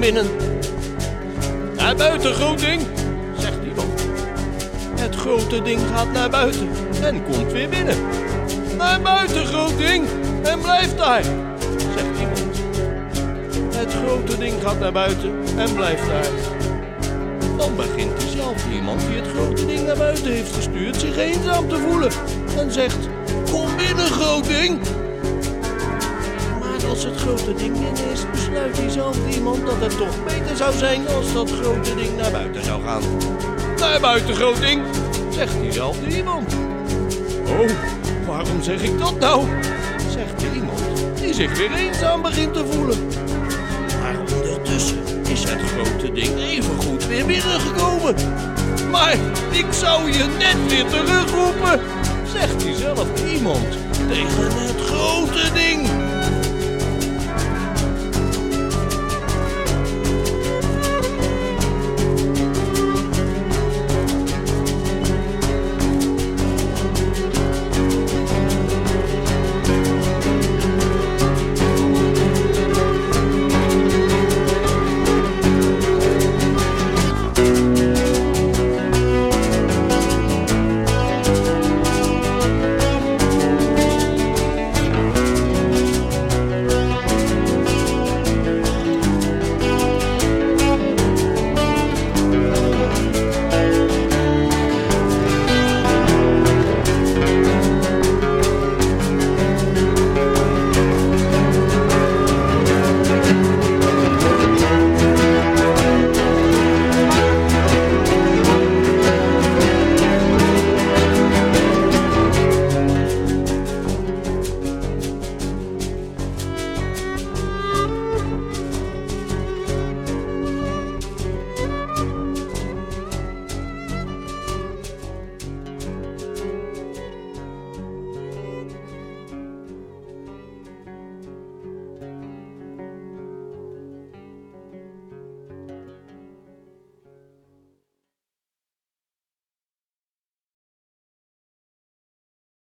binnen. Naar buiten, groot ding, zegt iemand. Het grote ding gaat naar buiten en komt weer binnen. Naar buiten, groot ding, en blijft daar, zegt iemand. Het grote ding gaat naar buiten en blijft daar. Dan begint diezelfde iemand die het grote ding naar buiten heeft gestuurd zich eenzaam te voelen. En zegt, kom binnen, groot ding. Als het grote ding binnen is, besluit diezelfde iemand dat het toch beter zou zijn als dat grote ding naar buiten zou gaan. Naar buiten, groot ding, zegt diezelfde iemand. Oh, waarom zeg ik dat nou? Zegt die iemand die zich weer eenzaam begint te voelen. Maar ondertussen is het grote ding evengoed weer binnengekomen. Maar ik zou je net weer terugroepen, zegt diezelfde iemand tegen het grote ding.